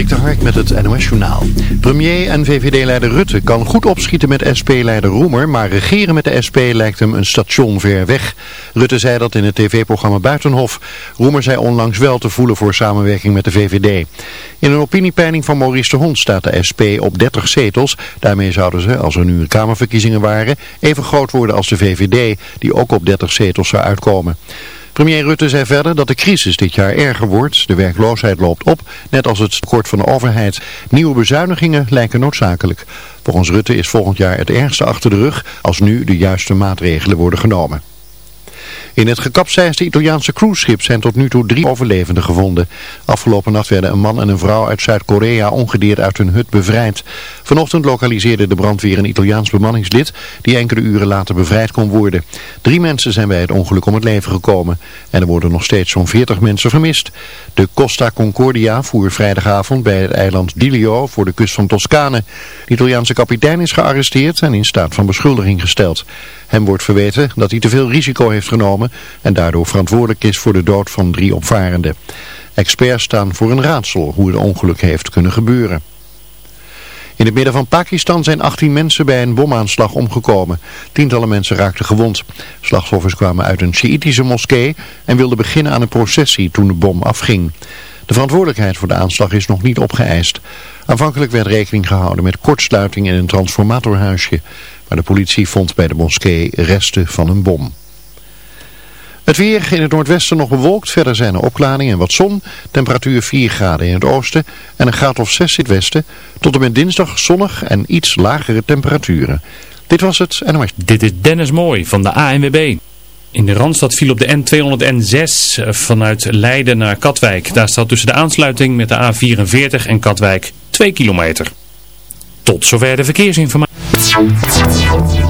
Dik de Hark met het NOS Journaal. Premier en VVD-leider Rutte kan goed opschieten met SP-leider Roemer, maar regeren met de SP lijkt hem een station ver weg. Rutte zei dat in het tv-programma Buitenhof. Roemer zei onlangs wel te voelen voor samenwerking met de VVD. In een opiniepeiling van Maurice de Hond staat de SP op 30 zetels. Daarmee zouden ze, als er nu kamerverkiezingen waren, even groot worden als de VVD, die ook op 30 zetels zou uitkomen. Premier Rutte zei verder dat de crisis dit jaar erger wordt. De werkloosheid loopt op, net als het tekort van de overheid. Nieuwe bezuinigingen lijken noodzakelijk. Volgens Rutte is volgend jaar het ergste achter de rug als nu de juiste maatregelen worden genomen. In het gekapseisde Italiaanse cruiseschip zijn tot nu toe drie overlevenden gevonden. Afgelopen nacht werden een man en een vrouw uit Zuid-Korea ongedeerd uit hun hut bevrijd. Vanochtend lokaliseerde de brandweer een Italiaans bemanningslid die enkele uren later bevrijd kon worden. Drie mensen zijn bij het ongeluk om het leven gekomen en er worden nog steeds zo'n 40 mensen vermist. De Costa Concordia voer vrijdagavond bij het eiland Dilio voor de kust van Toscane. De Italiaanse kapitein is gearresteerd en in staat van beschuldiging gesteld. Hem wordt verweten dat hij te veel risico heeft genomen en daardoor verantwoordelijk is voor de dood van drie opvarenden. Experts staan voor een raadsel hoe het ongeluk heeft kunnen gebeuren. In het midden van Pakistan zijn 18 mensen bij een bomaanslag omgekomen. Tientallen mensen raakten gewond. Slachtoffers kwamen uit een Sjiitische moskee en wilden beginnen aan een processie toen de bom afging. De verantwoordelijkheid voor de aanslag is nog niet opgeëist. Aanvankelijk werd rekening gehouden met kortsluiting in een transformatorhuisje. Maar de politie vond bij de moskee resten van een bom. Het weer in het noordwesten nog bewolkt. Verder zijn er opklaringen en wat zon. Temperatuur 4 graden in het oosten en een graad of 6 in het westen. Tot en met dinsdag zonnig en iets lagere temperaturen. Dit was het NOS. Dit is Dennis Mooi van de ANWB. In de Randstad viel op de N206 vanuit Leiden naar Katwijk. Daar staat tussen de aansluiting met de A44 en Katwijk 2 kilometer. Tot zover de verkeersinformatie.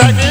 excitement.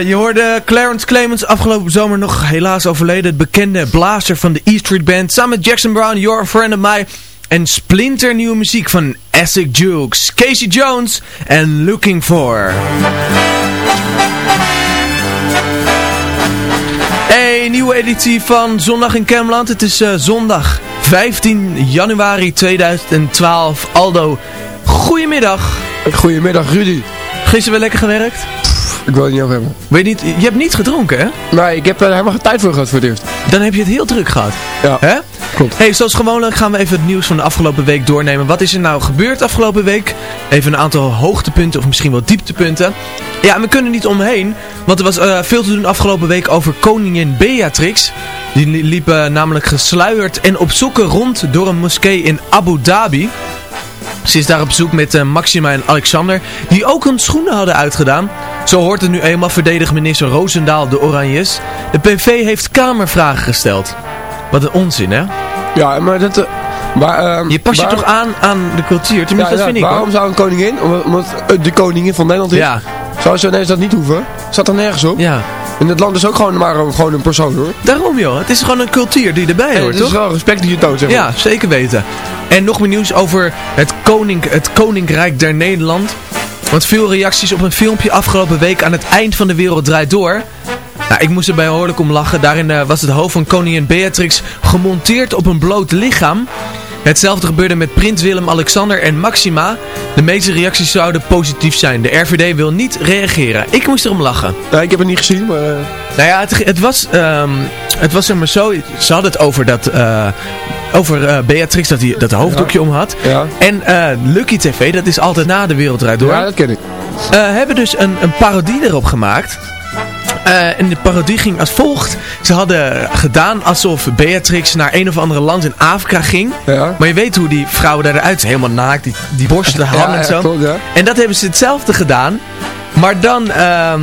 Je hoorde Clarence Clemens afgelopen zomer nog helaas overleden. Het bekende blazer van de E Street Band. Samen met Jackson Brown, Your Friend of My. En splinternieuwe muziek van Essex Jukes, Casey Jones en Looking For. Een nieuwe editie van Zondag in Cameland. Het is eh, zondag 15 januari 2012. Aldo, goedemiddag. Goedemiddag Rudy. Gisteren weer lekker gewerkt? Ik wil het niet over hebben. Weet niet, je hebt niet gedronken hè? Nee, ik heb er helemaal geen tijd voor gehad voor het eerst. Dan heb je het heel druk gehad. Ja, Hè? klopt. Hey, zoals gewoonlijk gaan we even het nieuws van de afgelopen week doornemen. Wat is er nou gebeurd afgelopen week? Even een aantal hoogtepunten of misschien wel dieptepunten. Ja, en we kunnen niet omheen, want er was eh, veel te doen afgelopen week over koningin Beatrix. Die li- liep namelijk gesluierd en op zoeken rond door een moskee in Abu Dhabi. Ze is daar op zoek met eh, Maxima en Alexander, die ook hun schoenen hadden uitgedaan. Zo hoort het nu eenmaal, verdedigt minister Roosendaal de Oranjes. De PV heeft kamervragen gesteld. Wat een onzin, hè? Ja, maar dat... eh, maar, ehm, Je past je waarom- toch aan aan de cultuur, tenminste Ja, dat ja, vind ik waarom hoor. zou een koningin, omdat, de koningin van Nederland is, Ja, zou ze ineens dat niet hoeven? Staat er nergens op? ja. En het land is ook gewoon maar een- gewoon een persoon hoor. Daarom joh, het is gewoon een cultuur die erbij hoort, het is wel respect die je toont, zeg maar. Ja, zeker weten. En nog meer nieuws over het, koning, het Koninkrijk der Nederland. Want veel reacties op een filmpje afgelopen week aan het eind van de wereld draait door. Nou, ik moest er behoorlijk om lachen. Daarin eh, was het hoofd van koningin Beatrix gemonteerd op een bloot lichaam. Hetzelfde gebeurde met prins Willem-Alexander en Maxima. De meeste reacties zouden positief zijn. De RVD wil niet reageren. Ik moest erom lachen. Nee, ik heb het niet gezien, maar... eh, Nou ja, het, het was, ehm, het was zeg maar zo. Ze hadden het over dat, eh, over eh, Beatrix dat hij dat hoofddoekje om had. ja. En Lucky TV, dat is altijd na de wereld door. ja, dat ken ik. hebben dus een, een parodie erop gemaakt. Eh, en de parodie ging als volgt. Ze hadden gedaan alsof Beatrix naar een of andere land in Afrika ging. Ja. Maar je weet hoe die vrouwen daaruit, helemaal naakt, die, die borsten hangen en zo. klopt, ja. En dat hebben ze hetzelfde gedaan. Maar dan ehm,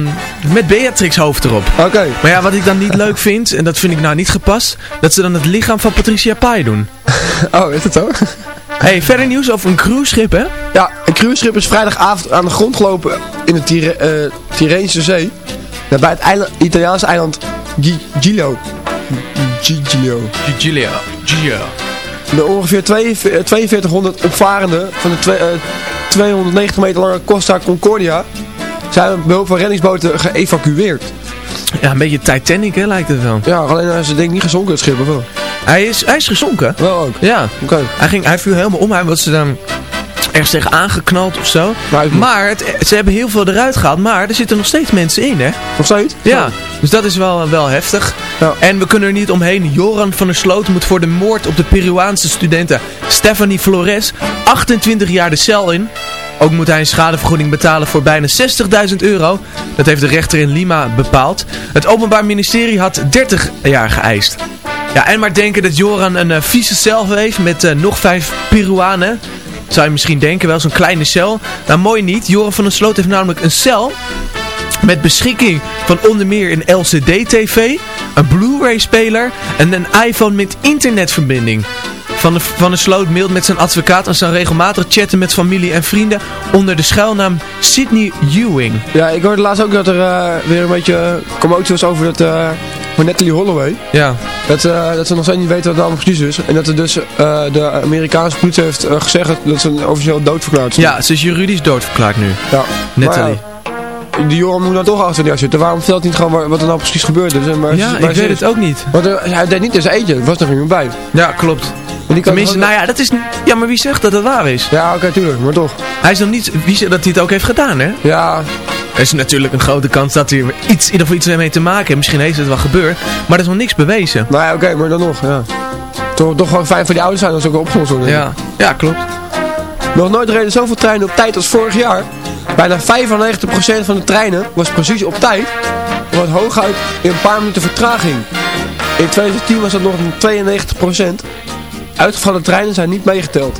met Beatrix hoofd erop. Oké. Maar ja, wat ik dan niet leuk vind, en dat vind ik nou niet gepast, dat ze dan het lichaam van Patricia Pai doen. Oh, is het zo? hey, verder nieuws over een cruiseschip, hè? Ja, een cruiseschip is vrijdagavond aan de grond gelopen in de Tire eh, Tyrreense Zee. Bij het eiland, Italiaanse eiland Gi- Giglio. Giglio. Giulia. Giulia. De ongeveer 42 4200 opvarenden van de twee- eh, 290 meter lange Costa Concordia zijn met behulp van reddingsboten geëvacueerd. Ja, een beetje Titanic, hè, lijkt het wel. Ja, alleen hij is denk ik niet gezonken het schip, of wel? Hij is, hij is gezonken. Wel ook. Ja. Oké. Hij, ging, hij viel helemaal om. Hij was dan ergens tegen aangeknald of zo. Maar ik- Maar het, ze hebben heel veel eruit gehaald. Maar er zitten nog steeds mensen in, hè? Nog steeds? Ja. Dus dat is wel, wel heftig. Ja. En we kunnen er niet omheen. Joran van der Sloot moet voor de moord op de Peruaanse studenten Stephanie Flores 28 jaar de cel in. Ook moet hij een schadevergoeding betalen voor bijna 60.000 euro. Dat heeft de rechter in Lima bepaald. Het Openbaar Ministerie had 30 jaar geëist. Ja, en maar denken dat Joran een eh, vieze cel heeft met eh, nog vijf Peruanen. Zou je misschien denken, wel zo'n kleine cel. Nou, mooi niet. Joran van der Sloot heeft namelijk een cel met beschikking van onder meer een LCD-TV, een Blu-ray-speler en een iPhone met internetverbinding. Van de, van de Sloot mailt met zijn advocaat en zal regelmatig chatten met familie en vrienden onder de schuilnaam Sidney Ewing. Ja, ik hoorde laatst ook dat er eh, weer een beetje eh, commotie was over dat, eh voor Natalie Holloway. Ja, Dat, eh, dat ze nog steeds niet weten wat het allemaal precies is. En dat er dus eh, de Amerikaanse politie heeft eh, gezegd dat ze officieel doodverklaard is. ja ze is juridisch doodverklaard nu. ja. Natalie. Maar ja, die jongen moet nou toch achter die zitten. Waarom vertelt hij niet gewoon wa- wat er nou precies gebeurd is? En waar Ja, ik weet het ook niet. Want hij deed niet in zijn eentje. Er was nog iemand bij. Ja, klopt. Tenminste, nou ja, dat is... Ja, maar wie zegt dat het waar is? Ja, oké, tuurlijk. Maar toch. Hij is nog niet... Wie zegt dat hij het ook heeft gedaan, hè? Ja, Er is natuurlijk een grote kans dat er iets, in ieder geval iets mee te maken heeft. Misschien heeft het wel gebeurd, maar er is nog niks bewezen. nou ja, oké, maar dan nog. Ja. Toch, toch gewoon fijn voor die ouders zijn als ze ook worden. Ja, ja klopt. Nog nooit reden zoveel treinen op tijd als vorig jaar. Bijna 95% van de treinen was precies op tijd. Wat hooguit in een paar minuten vertraging. In 2010 was dat nog een 92%. Uitgevallen treinen zijn niet meegeteld.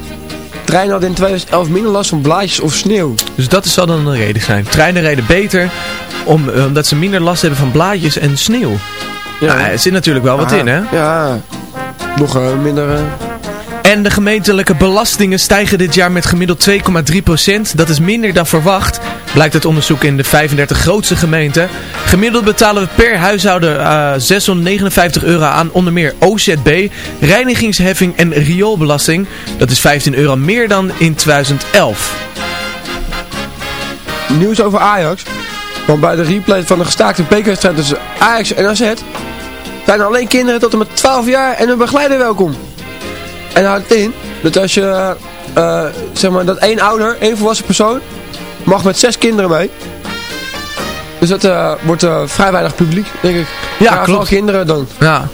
Treinen hadden in 2011 minder last van blaadjes of sneeuw. Dus dat zal dan een reden zijn. Treinen rijden beter om, eh, omdat ze minder last hebben van blaadjes en sneeuw. Ja. Nou, er zit natuurlijk wel wat in, hè? Ja, nog eh, minder... eh, En de gemeentelijke belastingen stijgen dit jaar met gemiddeld 2,3%. Dat is minder dan verwacht, blijkt uit onderzoek in de 35 grootste gemeenten. Gemiddeld betalen we per huishouden eh, 659 euro aan onder meer OZB, reinigingsheffing en rioolbelasting. Dat is 15 euro meer dan in 2011. Nieuws over Ajax. Want bij de replay van de gestaakte bekerwedstrijd tussen Ajax en AZ... zijn alleen kinderen tot en met 12 jaar en hun begeleider welkom. En houdt in dat als je... eh, zeg maar dat één ouder, één volwassen persoon... mag met zes kinderen mee. Dus dat eh, wordt eh, vrij weinig publiek, denk ik. Ja, Maar klopt. kinderen dan. Ja.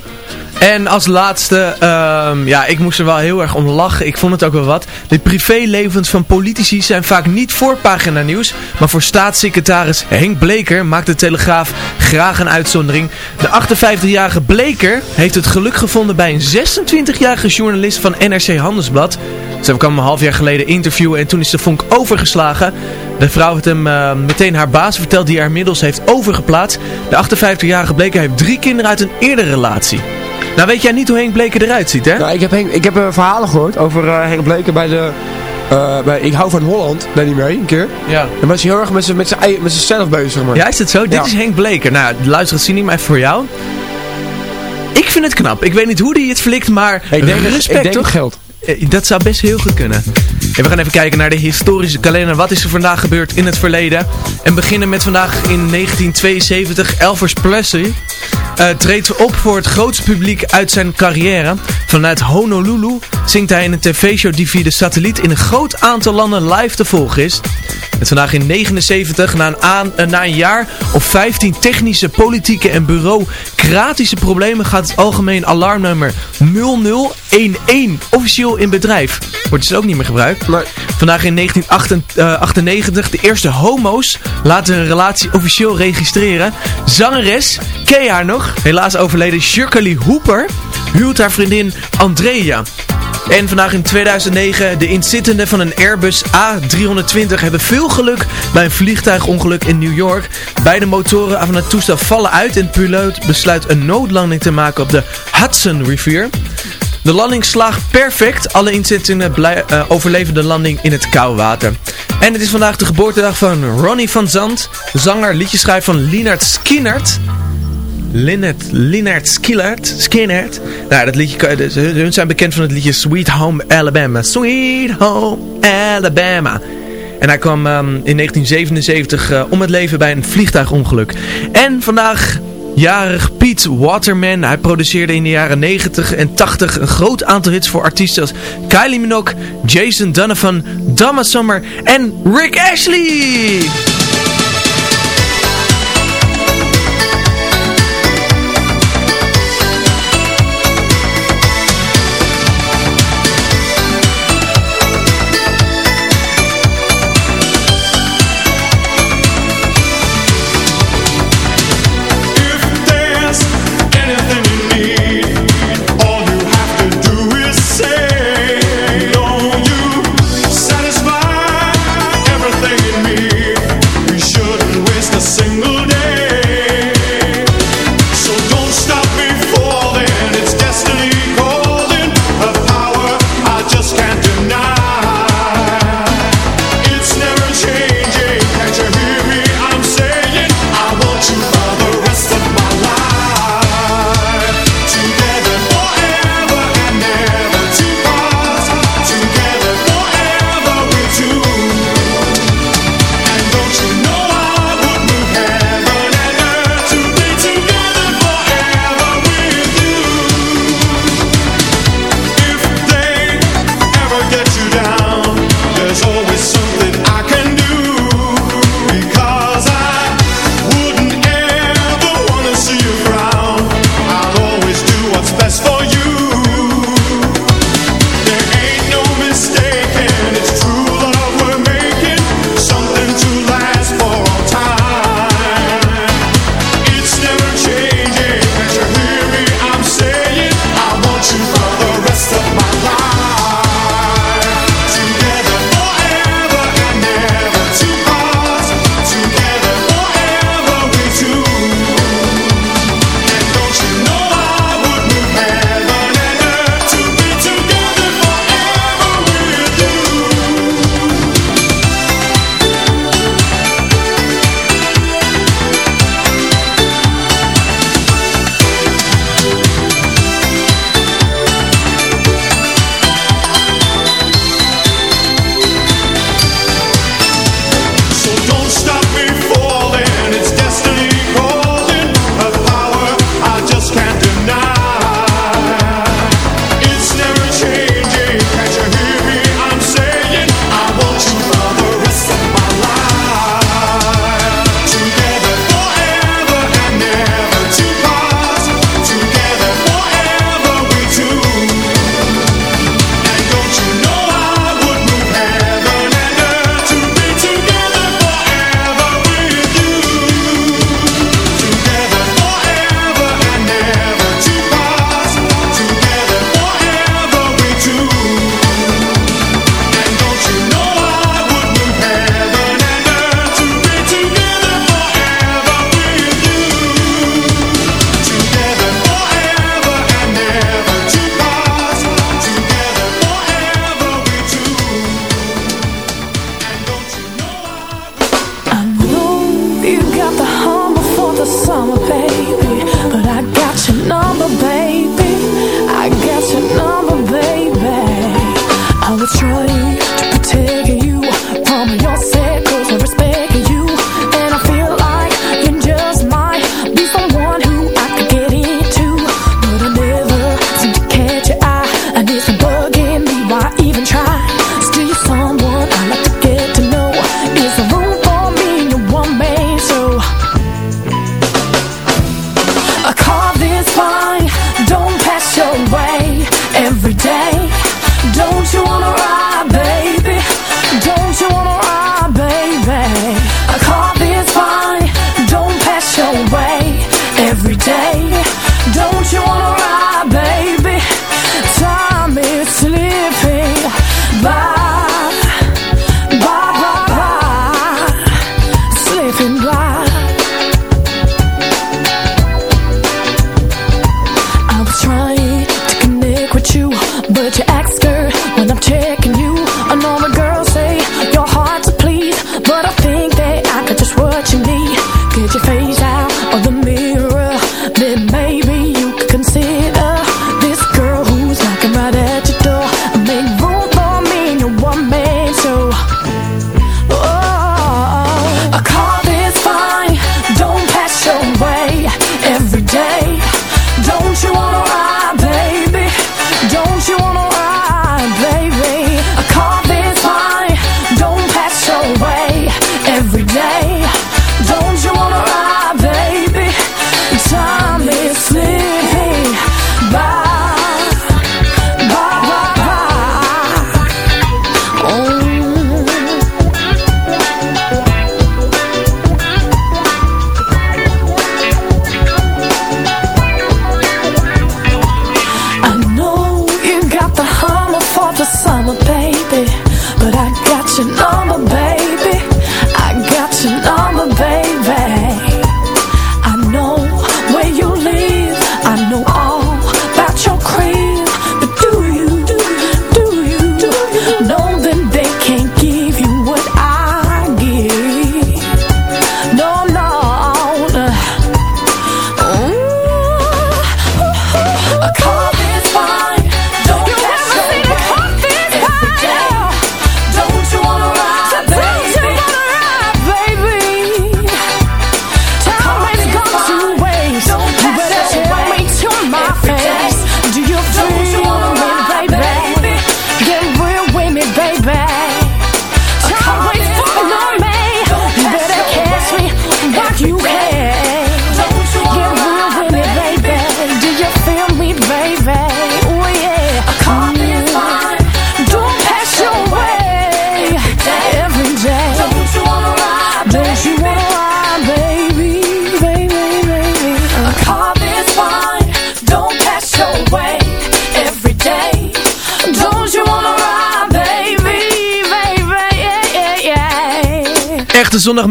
En als laatste, ehm, ja, ik moest er wel heel erg om lachen. Ik vond het ook wel wat. De privélevens van politici zijn vaak niet voor pagina nieuws. Maar voor staatssecretaris Henk Bleker maakt de Telegraaf graag een uitzondering. De 58-jarige Bleker heeft het geluk gevonden bij een 26-jarige journalist van NRC Handelsblad. Ze kwam een half jaar geleden interviewen en toen is de vonk overgeslagen. De vrouw heeft hem eh, meteen haar baas verteld die haar inmiddels heeft overgeplaatst. De 58-jarige Bleker heeft drie kinderen uit een eerdere relatie. Nou weet jij niet hoe Henk Bleker eruit ziet, hè? Nou, ik heb, Henk, ik heb eh, verhalen gehoord over eh, Henk Bleker bij de... eh, bij Ik hou van Holland, deed hij mee een keer. Ja. En was hij heel erg met zijn met zijn ei- met zichzelf bezig, zeg maar. Ja, is het zo? Dit is Henk Bleker. Nou, luister het zien maar even voor jou. Ik vind het knap. Ik weet niet hoe die het flikt, maar Ik denk, respect ik denk toch? geld. Dat zou best heel goed kunnen. En we gaan even kijken naar de historische kalender. Wat is er vandaag gebeurd in het verleden? En beginnen met vandaag in 1972. Elvis Presley uh, treedt op voor het grootste publiek uit zijn carrière. Vanuit Honolulu zingt hij in een tv-show die via de satelliet in een groot aantal landen live te volgen is. Het vandaag in 79, na een, aan, eh, na een jaar of 15 technische, politieke en bureaucratische problemen gaat het algemeen alarmnummer 0011 officieel in bedrijf. Wordt dus ook niet meer gebruikt. Maar vandaag in 1998 de eerste homo's laten hun relatie officieel registreren. Zangeres, ken je haar nog? Helaas overleden Shirley Hooper huwt haar vriendin Andrea. En vandaag in 2009, de inzittenden van een Airbus A320 hebben veel geluk bij een vliegtuigongeluk in New York. Beide motoren van het toestel vallen uit en piloot besluit een noodlanding te maken op de Hudson rivier. De landing slaagt perfect. Alle inzittenden uh, overleven de landing in het koude water. En het is vandaag de geboortedag van Ronnie van Zand, zanger, liedjeschrijver van Leonard Skinnert. Lynette, Lynette Skillard, Skinnert. Nou, dat liedje, hun zijn bekend van het liedje Sweet Home Alabama. Sweet Home Alabama. En hij kwam um, in 1977 uh, om het leven bij een vliegtuigongeluk. En vandaag jarig Pete Waterman. Hij produceerde in de jaren 90 en 80 een groot aantal hits voor artiesten als Kylie Minogue, Jason Donovan, Dama Summer en Rick Ashley.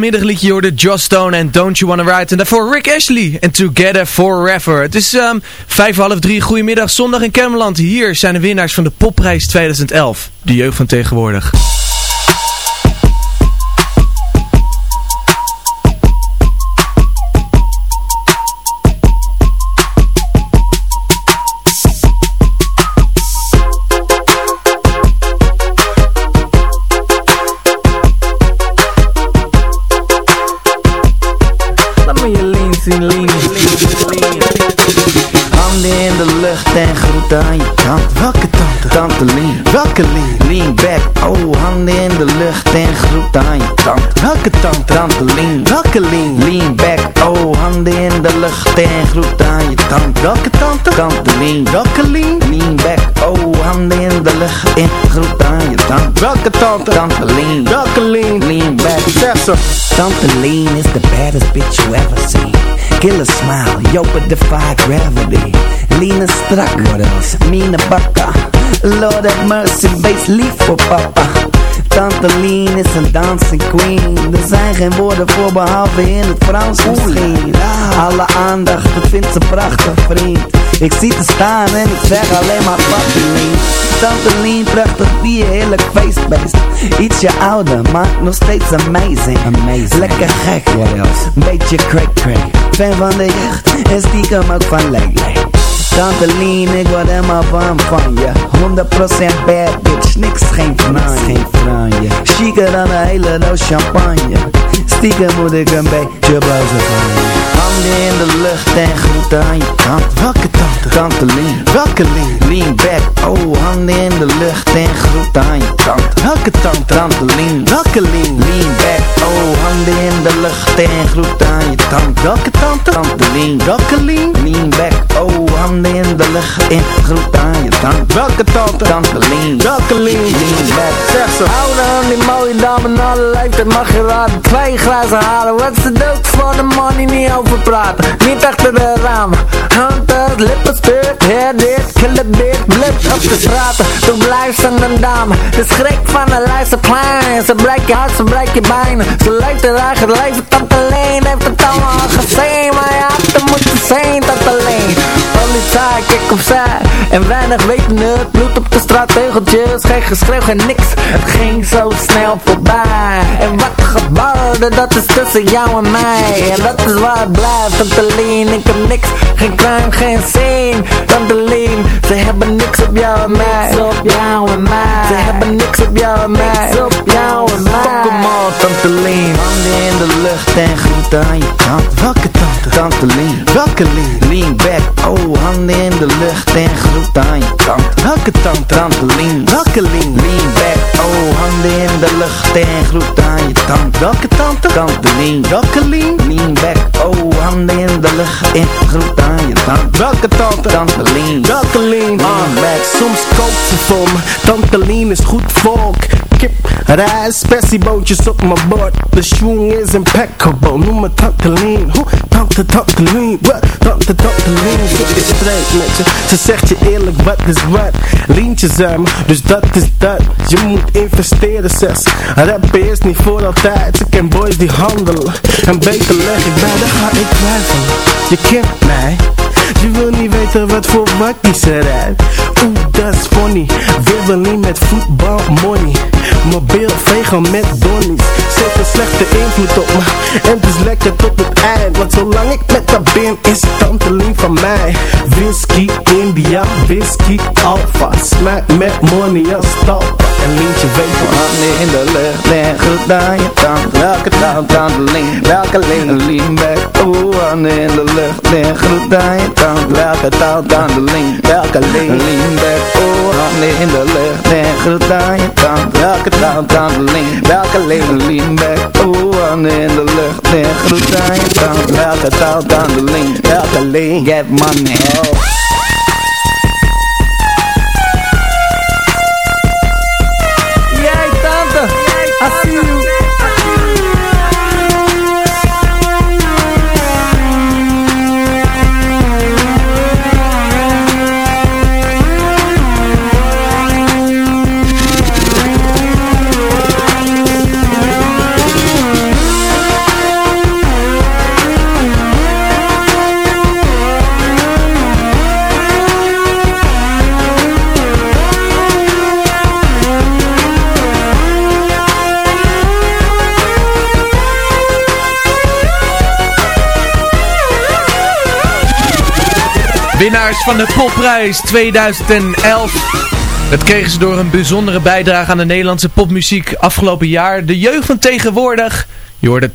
Echte zondagmiddagliedje hoorde Joss Stone en Don't You Wanna Ride. En daarvoor Rick Ashley en Together Forever. Het is um, vijf half drie. Goedemiddag, zondag in Kermeland. Hier zijn de winnaars van de Popprijs 2011. De jeugd van tegenwoordig. Zien, lean, Handen in de lucht en groeten aan je tante. Welke tante? Tante Lean. Welke Lean? Lean back, oh, handen in de lucht en groeten aan je tante. Welke tante? Tante Lean. Welke Lean? Lean back, oh, handen in de lucht en groeten aan je tante. Welke tante? Tante Lean. Welke Lean? Lean back, oh, handen in de lucht en groeten aan je tante. Welke tante? Tante Lean. Welke Lean? Lean back. Zeg ze. Tante Lean is the baddest bitch you ever seen. killer smile, yo, but defy gravity. Lena struck, what else? Mina Bucker, Lord have mercy, base leaf for papa. Tante Lean is een dancing queen. Er zijn geen woorden voor behalve in het Frans misschien. Alle aandacht, dat vindt ze prachtig vriend. Ik zie te staan en ik zeg alleen maar papi Lean. Tante Lean, prachtig bier, heerlijk feestbeest. Ietsje ouder, maar nog steeds amazing. amazing. Lekker gek, what else? Beetje crack crack. Fan van de jeugd en stiekem ook van Lele. Tante Lean, ik word helemaal warm van je. 100% bad bitch, niks geen franje Chiquer dan een hele doos champagne. Stiekem moet ik een beetje bluizen van je. Handen in de lucht en groeten aan je tante Welke tante? Tante Lean Welke Lean? Lean back, oh handen in de lucht en groeten aan je tante Welke tante? Tante Lean Welke Lean? Lean back, oh handen in de lucht en groeten aan je tante Welke tante? Tante Lean Welke Lean? Lean back, oh handen in de lucht en groeten aan je tante Welke tante? Tante Lean. Welke Lean? Lean. Back, zeg ze. Houden aan die mooie dame na de leeftijd mag je raden. Twee glazen halen, wat ze doet voor de money niet over praten Niet achter de ramen Hunters, lippenstift, hair dit, killer dit Blik op de straten, toen blijft ze een dame De schrik van een lijst plein Ze breekt je hart, ze breekt je bijna Ze leeft haar eigen leven, tante Leen Heeft het allemaal gezien, maar je had er moeten zien, tante Leen Politie, kijk opzij En weinig weten het, bloed op de straat, tegeltjes Geen geschreeuw, geen niks, het ging zo snel voorbij. En wat gebeurde, dat is tussen jou en mij. En dat is waar het blijft, tante Leen Ik heb niks, geen crime, geen scene. Tante ze hebben niks op jou en mij. Op jou en mij. Ze hebben niks op jou en mij. Op jou en mij. Fuck em all, tante Leen Handen in de lucht en groeten aan je tante. Welke tante? Tante Welke Lean? Lean back, oh handen in de lucht en groeten aan je tante Welke tante? Tante Lean Lean? Lean back, oh handen in de lucht en groeten aan je tante Welke tante? Tante Lean Lean? Lean back, oh handen in de lucht en groeten aan je tante Welke tante? Tante Lean Lean? Lean back, Soms kookt ze voor me, Lien is goed volk Kip, rijst, spessiebootjes op mijn bord De schoen is impeccable, noem me Lien Hoe? Tante, tante Lien, wat? Tante, tante Ze je, ze zegt je eerlijk wat is wat? Lientje zijn dus dat is dat. Je moet investeren zes. Rappen is niet voor altijd, ze ken boys die handelen En beter leg ik bij, dan ga ik twijfelen Je kent mij. Je wil niet weten wat voor wakkies eruit Oeh, dat is funny. Wibbeling met voetbal money. Mobiel vegen met donnies Slechte invloed op me En het is lekker tot het eind Want zolang ik met haar ben is tante Lien van mij Whisky India, whisky Alpha Smack met money als stalpa En Lientje weet van in de lucht en groeten aan je tante Welke? Tante Lean Welke? Lean back, oh handen in de lucht en groeten aan je tante Welke? Tante Lean Welke? Lean back, oh handen in de lucht en groeten aan je tante Welke? Tante Lean Welke? Lean back, oh handen in de lucht en je tante Welke tante? Tante Lean Welke Lean? Get money, oh Winnaars van de popprijs 2011. Dat kregen ze door een bijzondere bijdrage aan de Nederlandse popmuziek afgelopen jaar. De jeugd van tegenwoordig. Je hoorde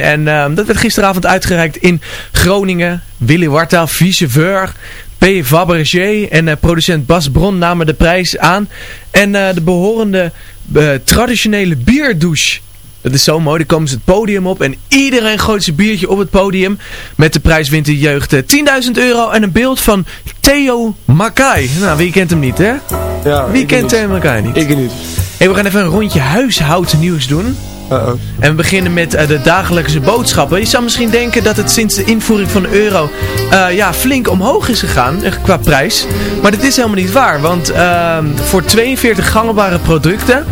en ehm, dat werd gisteravond uitgereikt in Groningen. Willy Wartaal, vice-veur, P. Fabergé en eh, producent Bas Bron namen de prijs aan. En eh, de behorende eh, traditionele bierdouche dat is zo mooi. Dan komen ze het podium op en iedereen gooit zijn biertje op het podium. Met de prijs wint de jeugd eh, 10.000 euro en een beeld van Theo Makai. Nou, wie kent hem niet, hè? Ja, Wie kent niet. Theo Makai niet? Ik niet. Hey, we gaan even een rondje huishoudnieuws doen. Uh-oh. En we beginnen met eh, de dagelijkse boodschappen. Je zou misschien denken dat het sinds de invoering van de euro eh, ja, flink omhoog is gegaan eh, qua prijs. Maar dat is helemaal niet waar. Want ehm, voor 42 gangbare producten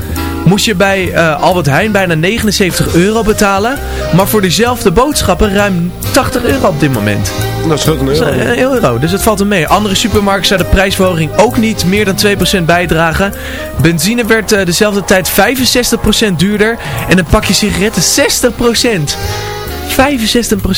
moest je bij eh, Albert Heijn bijna 79 euro betalen. Maar voor dezelfde boodschappen ruim 80 euro op dit moment. Dat scheelt een Dat is euro. een euro, dus het valt er mee. Andere supermarkten zou de prijsverhoging ook niet meer dan 2% bijdragen. Benzine werd eh, dezelfde tijd 65% duurder. En een pakje sigaretten 60%.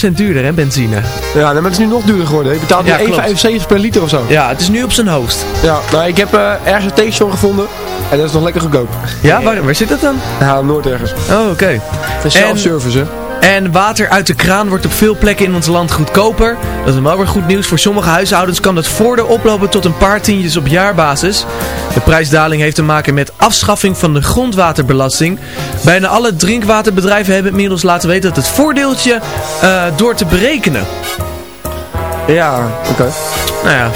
65% duurder, hè, benzine. Ja, maar het is nu nog duurder geworden. Je betaalt nu Ja, klopt. 1,75 per liter of zo. Ja, het is nu op zijn hoogst. Ja, nou ik heb eh, ergens een gevonden. En dat is nog lekker goedkoop. Ja, waar, waar zit het dan? Ja, Noord ergens. Oh, oké. En- self-service hè. En water uit de kraan wordt op veel plekken in ons land goedkoper. Dat is wel weer goed nieuws. Voor sommige huishoudens kan dat voordeel oplopen tot een paar tientjes op jaarbasis. De prijsdaling heeft te maken met afschaffing van de grondwaterbelasting. Bijna alle drinkwaterbedrijven hebben inmiddels laten weten dat het voordeeltje uh, door te berekenen. Ja, oké. Okay. Nou ja,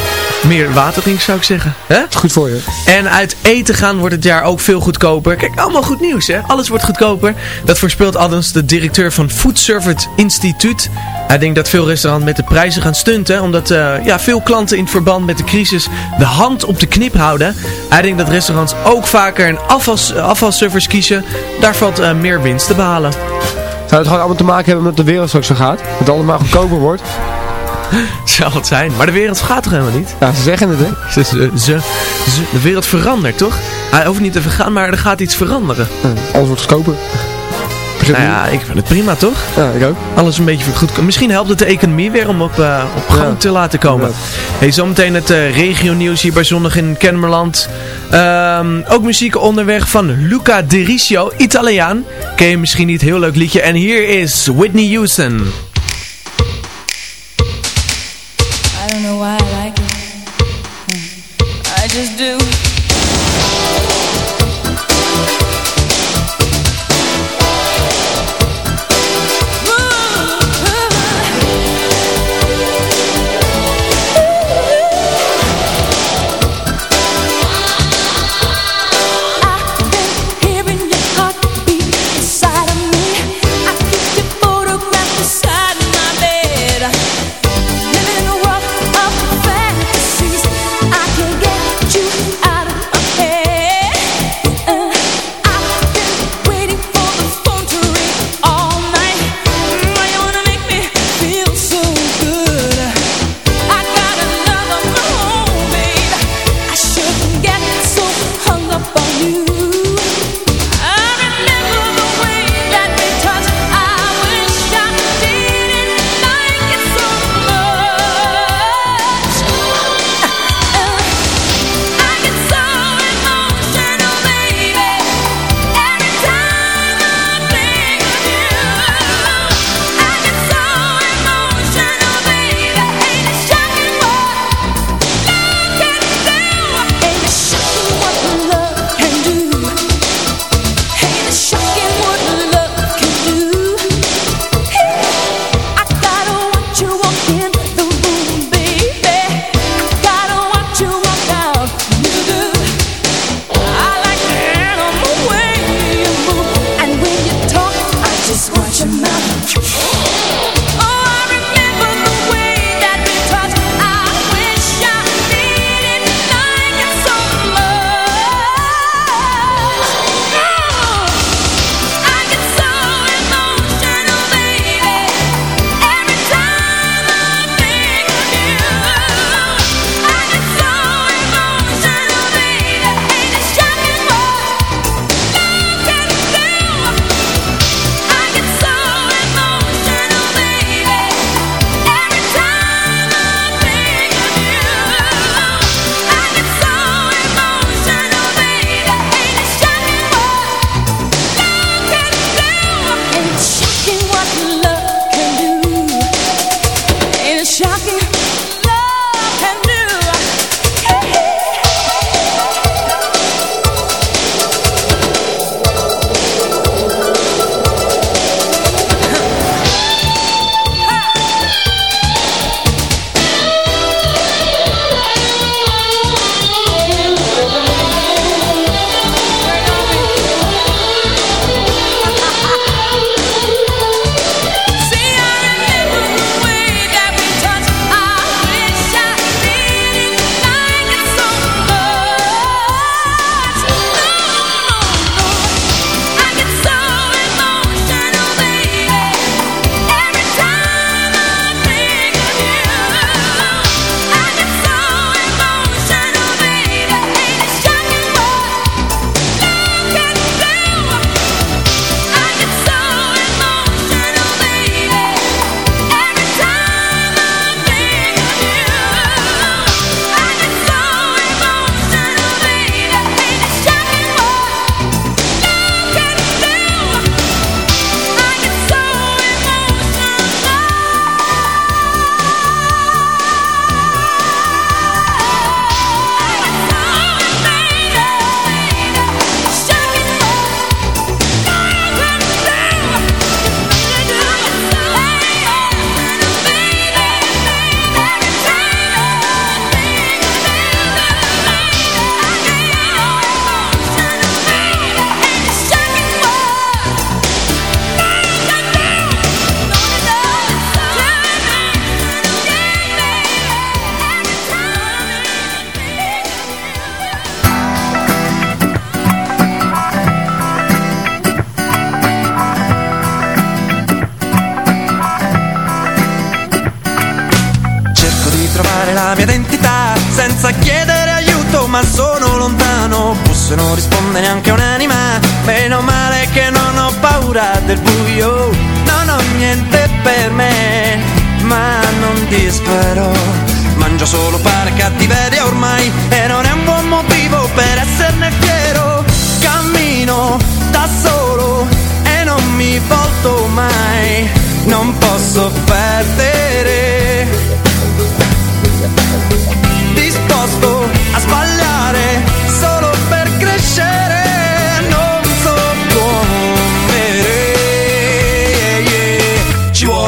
meer water drinken zou ik zeggen. Hè? Goed voor je. En uit eten gaan wordt het jaar ook veel goedkoper. Kijk, allemaal goed nieuws hè. Alles wordt goedkoper. Dat voorspelt Adams de directeur van Food Service Instituut. Hij denkt dat veel restaurants met de prijzen gaan stunten. Omdat uh, ja, veel klanten in verband met de crisis de hand op de knip houden. Hij denkt dat restaurants ook vaker een afvals, afvalservice kiezen. Daar valt uh, meer winst te behalen. Zou het gewoon allemaal te maken hebben met de wereld straks zo gaat? Dat het allemaal goedkoper wordt? Zal het zijn. Maar de wereld gaat toch helemaal niet? Ja, ze zeggen het, hè? Ze, ze, ze, de wereld verandert, toch? Hij hoeft niet te vergaan, maar er gaat iets veranderen. Ja, alles wordt goedkoper. Nou ja, ik vind het prima, toch? Ja, ik ook. Alles een beetje goed. Misschien helpt het de economie weer om op, uh, op gang ja. te laten komen. Ja. Hey, zometeen het uh, regionieuws hier bij Zondag in Kennemerland. Um, ook muziek onderweg van Luca Dericio, Italiaan. Ken je misschien niet, heel leuk liedje. En hier is Whitney Houston.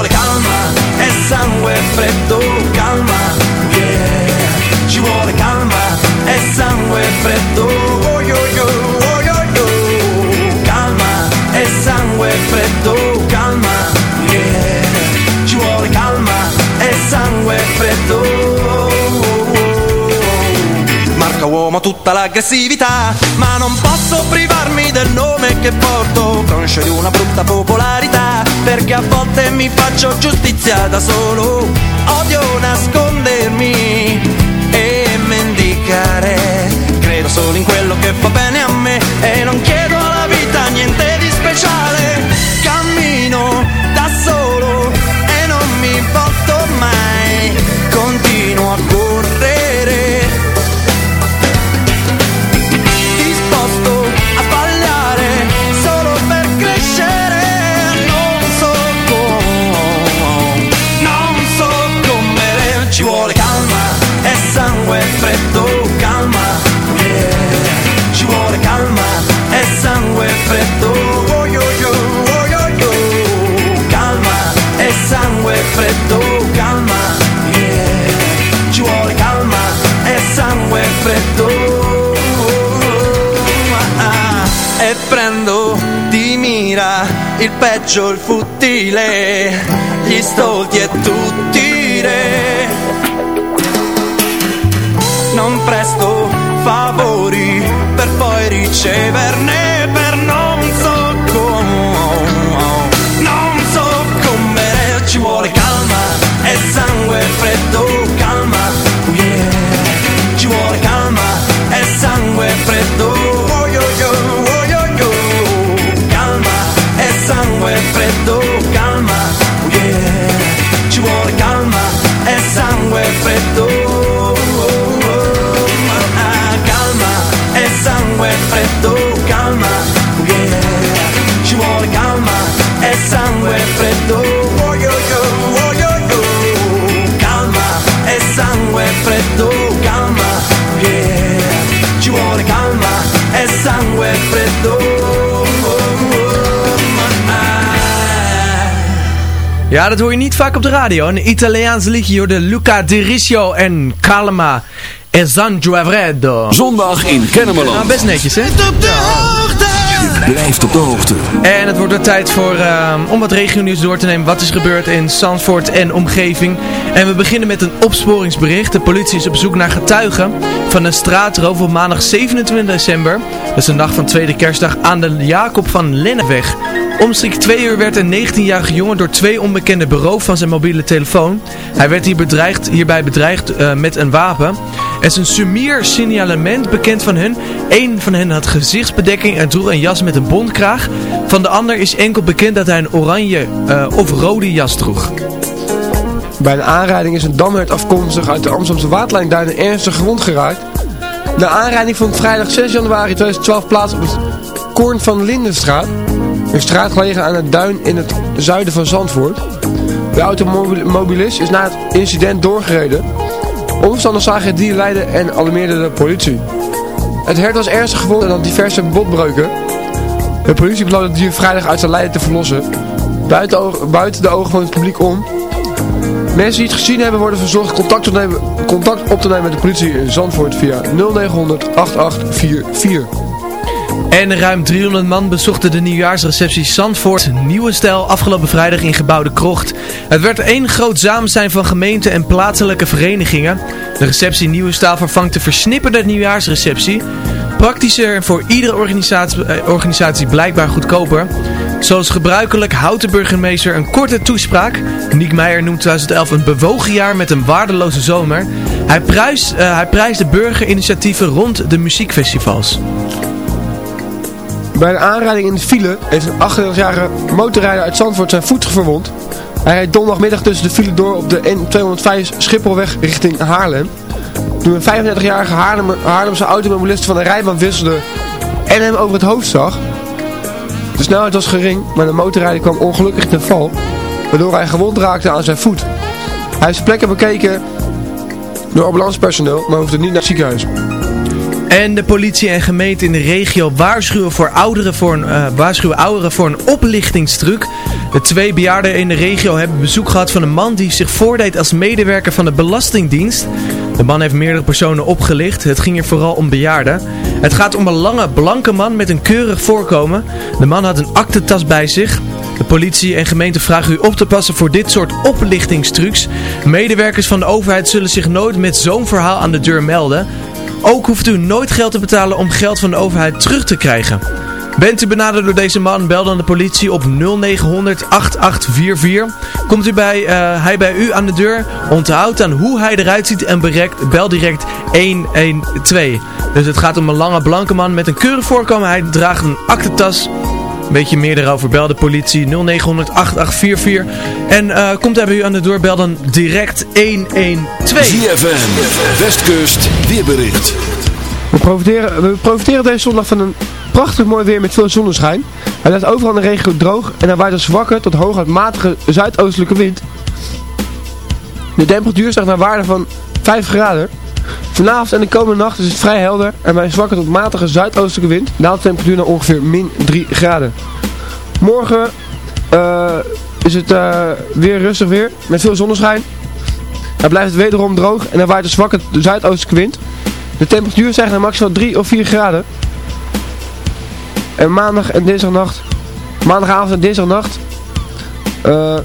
Vuole calma e sangue freddo Calma, yeah. Ci vuole calma e sangue freddo oh, yo, yo, oh, yo, yo. Calma e sangue freddo Calma, yeah. Ci vuole calma e sangue freddo Marca uomo tutta l'aggressività Ma non posso privarmi del nome che porto. Conscio di una brutta popolarità Perché a volte mi faccio giustizia da solo. Odio nascondermi e mendicare. Credo solo in quello che fa bene a me E non chiedo alla vita niente di speciale freddo oh, yo, yo, oh, yo, yo. calma e sangue freddo calma yeah. ci vuole calma e sangue freddo e prendo di mira il peggio, il futtile, gli stolti e tutti re. Non presto favori per poi riceverne Ja, dat hoor je niet vaak op de radio. Een Italiaans liedje hoorde Luca Di Riccio en Calma e San Freddo. Zondag in Kennemerland. Nou, best netjes, hè? Je blijft op de hoogte. En het wordt er tijd voor, ehm, om wat regionieuws door te nemen. Wat is gebeurd in Zandvoort en omgeving. En we beginnen met een opsporingsbericht. De politie is op zoek naar getuigen van een straatroof op maandag 27 december. Dat is de dag van tweede kerstdag aan de Jacob van Lennepweg. Omstreeks twee uur werd een 19-jarige jongen door twee onbekenden beroofd van zijn mobiele telefoon. Hij werd hier bedreigd, hierbij bedreigd eh, met een wapen. Er is een sumier signalement bekend van hun. Eén van hen had gezichtsbedekking en droeg een jas met een bondkraag. Van de ander is enkel bekend dat hij een oranje eh, of rode jas droeg. Bij een aanrijding is een damhert afkomstig uit de Amsterdamse waterlijnduinen ernstig gewond geraakt. De aanrijding vond vrijdag 6 januari 2012 plaats op het Koorn van Lindenstraat. Een straat gelegen aan het duin in het zuiden van Zandvoort. De automobilist is na het incident doorgereden. Omstanders zagen het dier lijden en alarmeerden de politie. Het hert was ernstig gewond en had diverse botbreuken. De politie besloot het dier vrijdag uit zijn lijden te verlossen. Buiten, buiten de ogen van het publiek om. Mensen die het gezien hebben worden verzocht contact, opnemen, contact op te nemen met de politie in Zandvoort via 0900 8844. En ruim 300 man bezochten de nieuwjaarsreceptie Zandvoort Nieuwe Stijl afgelopen vrijdag in gebouw De Krocht. Het werd één groot samenzijn van gemeenten en plaatselijke verenigingen. De receptie Nieuwe Stijl vervangt de versnipperde nieuwjaarsreceptie. Praktischer en voor iedere organisatie, eh, organisatie blijkbaar goedkoper. Zoals gebruikelijk houdt de burgemeester een korte toespraak. Niek Meijer noemt 2011 een bewogen jaar met een waardeloze zomer. Hij prijst, uh, hij prijst de burgerinitiatieven rond de muziekfestivals. Bij een aanrijding in de file heeft een 38-jarige motorrijder uit Zandvoort zijn voet verwond. Hij reed donderdagmiddag tussen de file door op de N205 Schipholweg richting Haarlem. Toen een 35-jarige Haarlemse automobilist van de rijbaan wisselde en hem over het hoofd zag. De snelheid was gering, maar de motorrijder kwam ongelukkig ten val, waardoor hij gewond raakte aan zijn voet. Hij is plekken bekeken door ambulancepersoneel, maar hoefde niet naar het ziekenhuis. En de politie en gemeente in de regio waarschuwen, voor ouderen voor een, uh, waarschuwen ouderen voor een oplichtingstruc. De twee bejaarden in de regio hebben bezoek gehad van een man die zich voordeed als medewerker van de Belastingdienst. De man heeft meerdere personen opgelicht. Het ging hier vooral om bejaarden. Het gaat om een lange, blanke man met een keurig voorkomen. De man had een aktentas bij zich. De politie en gemeente vragen u op te passen voor dit soort oplichtingstrucs. Medewerkers van de overheid zullen zich nooit met zo'n verhaal aan de deur melden. Ook hoeft u nooit geld te betalen om geld van de overheid terug te krijgen. Bent u benaderd door deze man, bel dan de politie op 0900 8844. Komt u bij, uh, hij bij u aan de deur, onthoud aan hoe hij eruit ziet en berekt, bel direct 112. Dus het gaat om een lange blanke man met een keurig voorkomen. Hij draagt een aktentas. Een beetje meer erover, bel de politie 0900 8844. En uh, komt hij bij u aan de deur, bel dan direct 112. ZFM, Westkust, We profiteren, we profiteren deze zondag van een prachtig mooi weer met veel zonneschijn. Hij blijft overal in de regio droog en hij waait een zwakke tot hooguit matige zuidoostelijke wind. De temperatuur stijgt naar waarde van 5 graden. Vanavond en de komende nacht is het vrij helder en bij een zwakke tot matige zuidoostelijke wind daalt de temperatuur naar ongeveer min 3 graden. Morgen uh, is het uh, weer rustig weer met veel zonneschijn. Hij blijft wederom droog en er waait een zwakke zuidoostelijke wind. De temperatuur stijgt naar maximaal 3 of 4 graden. En maandag en dinsdagnacht, maandagavond en dinsdagnacht, uh,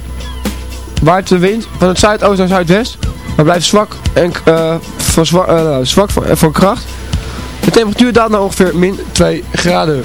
waait de wind van het zuidoosten naar zuidwest. Maar blijft zwak, en, uh, van zwak, uh, zwak van, van kracht. De temperatuur daalt naar ongeveer min 2 graden.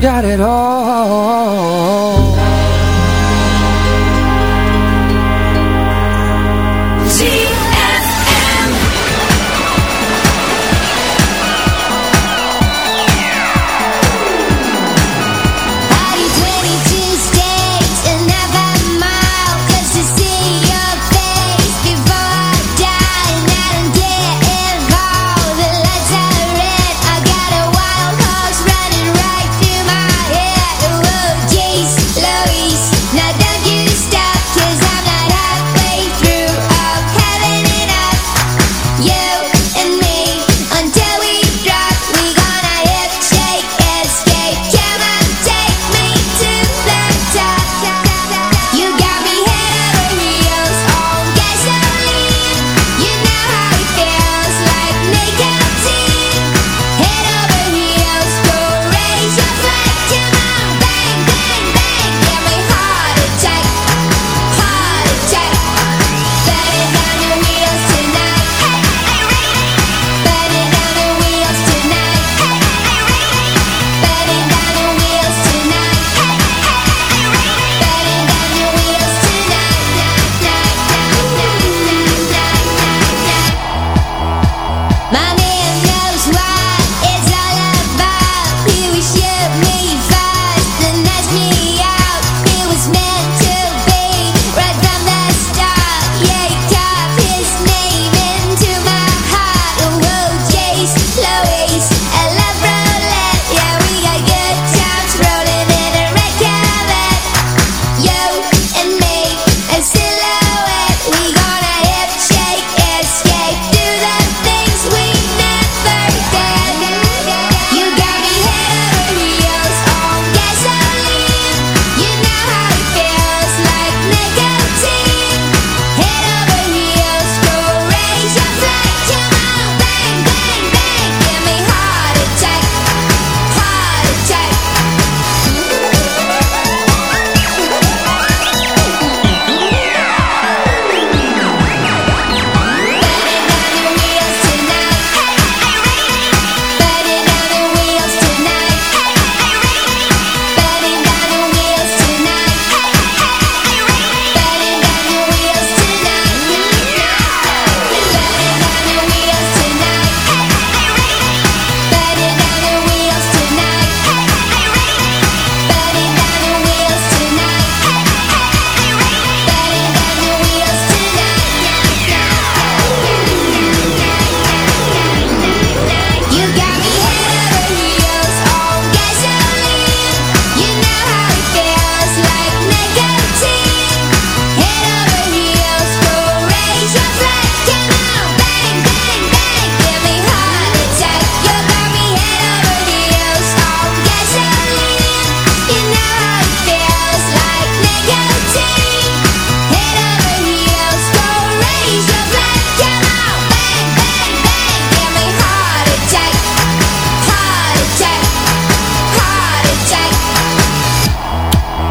got it all.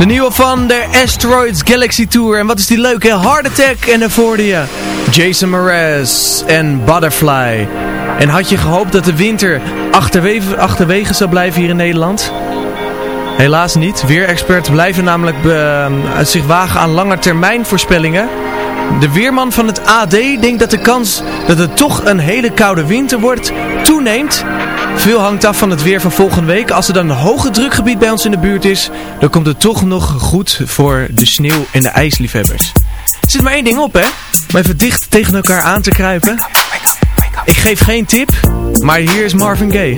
Nieuwe van de Asteroids Galaxy Tour. En wat is die leuke Heart Attack en daarvoor je Jason Mraz en Butterfly. En had je gehoopt dat de winter achterwege, achterwege zou blijven hier in Nederland? Helaas niet. Weerexperts blijven namelijk uh, zich wagen aan lange voorspellingen. De weerman van het AD denkt dat de kans dat het toch een hele koude winter wordt toeneemt. Veel hangt af van het weer van volgende week. Als er dan een hoge drukgebied bij ons in de buurt is, dan komt het toch nog goed voor de sneeuw- en de ijsliefhebbers. Er zit maar één ding op, hè? Om even dicht tegen elkaar aan te kruipen. Ik geef geen tip, maar hier is Marvin Gaye.